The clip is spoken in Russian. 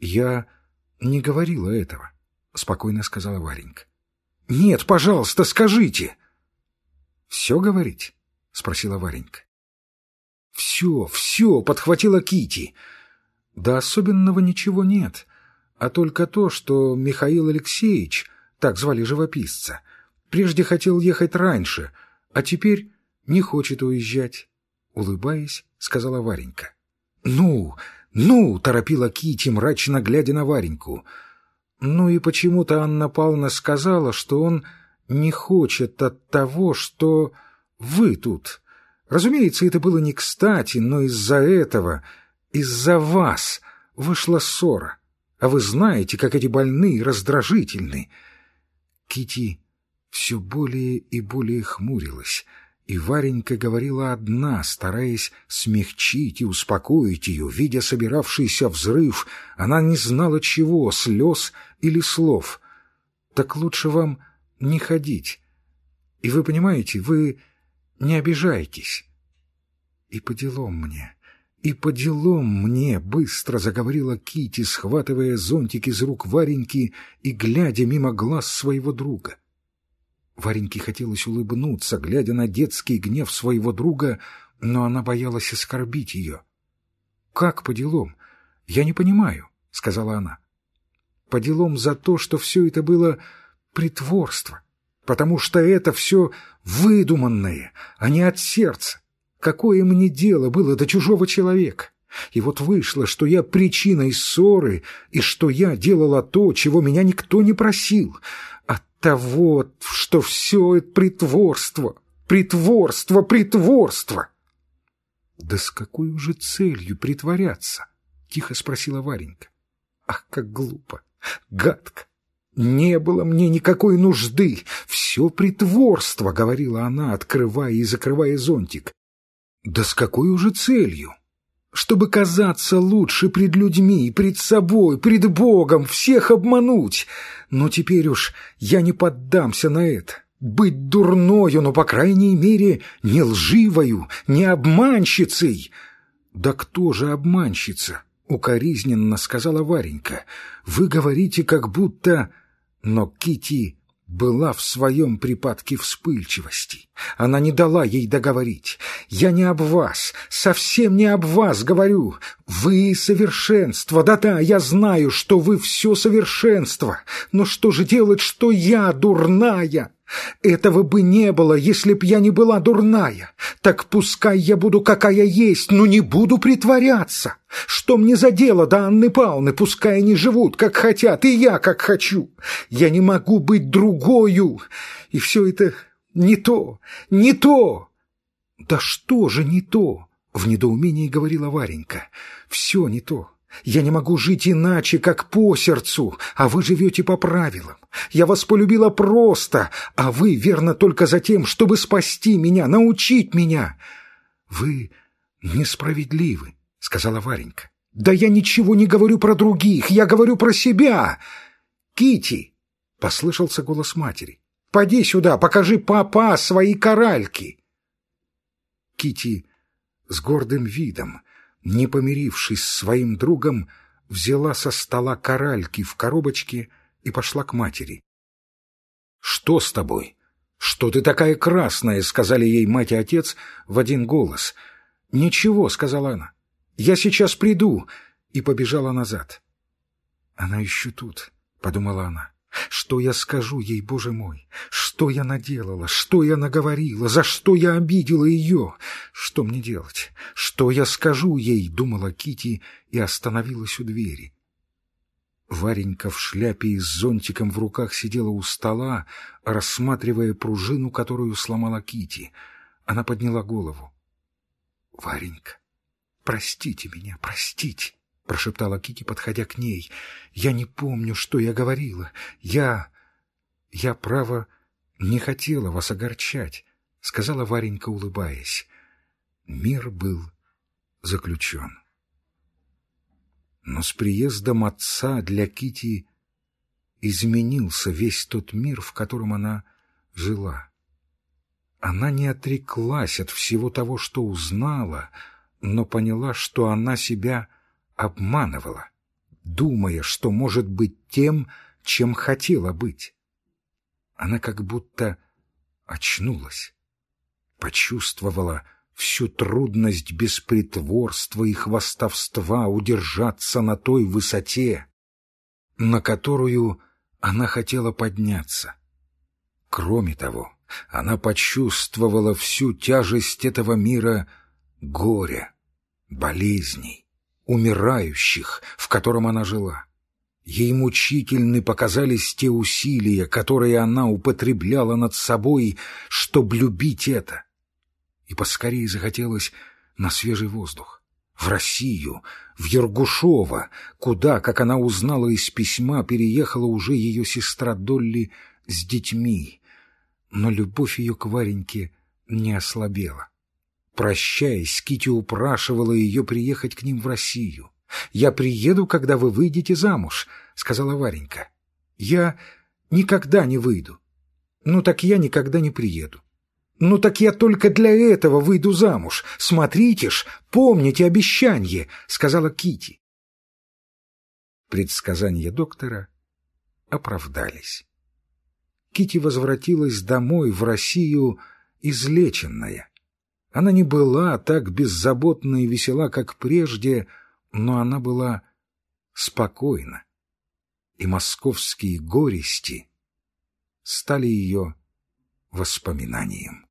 Я не говорила этого, — спокойно сказала Варенька. — Нет, пожалуйста, скажите. — Все говорить? — спросила Варенька. — Все, все, — подхватила Кити. Да особенного ничего нет, а только то, что Михаил Алексеевич, так звали живописца, прежде хотел ехать раньше, а теперь не хочет уезжать. Улыбаясь, сказала Варенька. — Ну, ну, — торопила Кити, мрачно глядя на Вареньку. Ну и почему-то Анна Павловна сказала, что он не хочет от того, что вы тут. Разумеется, это было не кстати, но из-за этого, из-за вас вышла ссора. А вы знаете, как эти больные раздражительны. Кити все более и более хмурилась, и Варенька говорила одна, стараясь смягчить и успокоить ее. Видя собиравшийся взрыв, она не знала чего, слез или слов. «Так лучше вам не ходить. И вы понимаете, вы не обижайтесь». «И по делам мне, и по делам мне», — быстро заговорила Кити, схватывая зонтик из рук Вареньки и глядя мимо глаз своего друга. Вареньке хотелось улыбнуться, глядя на детский гнев своего друга, но она боялась оскорбить ее. «Как по делам? Я не понимаю», — сказала она. «По делам за то, что все это было притворство, потому что это все выдуманное, а не от сердца. Какое мне дело было до чужого человека?» И вот вышло, что я причиной ссоры, и что я делала то, чего меня никто не просил того, что все это притворство, притворство, притворство. — Да с какой уже целью притворяться? — тихо спросила Варенька. — Ах, как глупо, гадко. Не было мне никакой нужды. Все притворство, — говорила она, открывая и закрывая зонтик. — Да с какой уже целью? Чтобы казаться лучше пред людьми, пред собой, пред Богом, всех обмануть. Но теперь уж я не поддамся на это. Быть дурною, но, по крайней мере, не лживою, не обманщицей. Да кто же обманщица? Укоризненно сказала Варенька. Вы говорите, как будто... Но Кити была в своем припадке вспыльчивости. Она не дала ей договорить. «Я не об вас, совсем не об вас говорю. Вы совершенство, да-да, я знаю, что вы все совершенство. Но что же делать, что я дурная?» Этого бы не было, если б я не была дурная. Так пускай я буду какая есть, но не буду притворяться. Что мне за дело до Анны Павловны, пускай они живут, как хотят, и я, как хочу. Я не могу быть другою. И все это не то, не то. Да что же не то? В недоумении говорила Варенька. Все не то. Я не могу жить иначе, как по сердцу, а вы живете по правилам. Я вас полюбила просто, а вы, верно, только за тем, чтобы спасти меня, научить меня. Вы несправедливы, — сказала Варенька. Да я ничего не говорю про других, я говорю про себя. Кити, послышался голос матери. Поди сюда, покажи папа свои коральки. Кити с гордым видом не помирившись с своим другом, взяла со стола коральки в коробочке и пошла к матери. — Что с тобой? Что ты такая красная? — сказали ей мать и отец в один голос. — Ничего, — сказала она. — Я сейчас приду. И побежала назад. — Она еще тут, — подумала она. Что я скажу ей, Боже мой? Что я наделала? Что я наговорила? За что я обидела ее? Что мне делать? Что я скажу ей? Думала Кити и остановилась у двери. Варенька в шляпе и с зонтиком в руках сидела у стола, рассматривая пружину, которую сломала Кити. Она подняла голову. — Варенька, простите меня, простите прошептала Кики, подходя к ней. «Я не помню, что я говорила. Я... я, право, не хотела вас огорчать», — сказала Варенька, улыбаясь. Мир был заключен. Но с приездом отца для Кити изменился весь тот мир, в котором она жила. Она не отреклась от всего того, что узнала, но поняла, что она себя обманывала. думая, что может быть тем, чем хотела быть. Она как будто очнулась, почувствовала всю трудность без и хвастовства удержаться на той высоте, на которую она хотела подняться. Кроме того, она почувствовала всю тяжесть этого мира горя, болезней, умирающих, в котором она жила. Ей мучительны показались те усилия, которые она употребляла над собой, чтобы любить это. И поскорее захотелось на свежий воздух, в Россию, в Ергушово, куда, как она узнала из письма, переехала уже ее сестра Долли с детьми. Но любовь ее к Вареньке не ослабела. Прощаясь, Кити упрашивала ее приехать к ним в Россию. «Я приеду, когда вы выйдете замуж», — сказала Варенька. «Я никогда не выйду». «Ну так я никогда не приеду». «Ну так я только для этого выйду замуж. Смотрите ж, помните обещание», — сказала Кити. Предсказания доктора оправдались. Кити возвратилась домой, в Россию, излеченная. Она не была так беззаботна и весела, как прежде, но она была спокойна. И московские горести стали ее воспоминанием.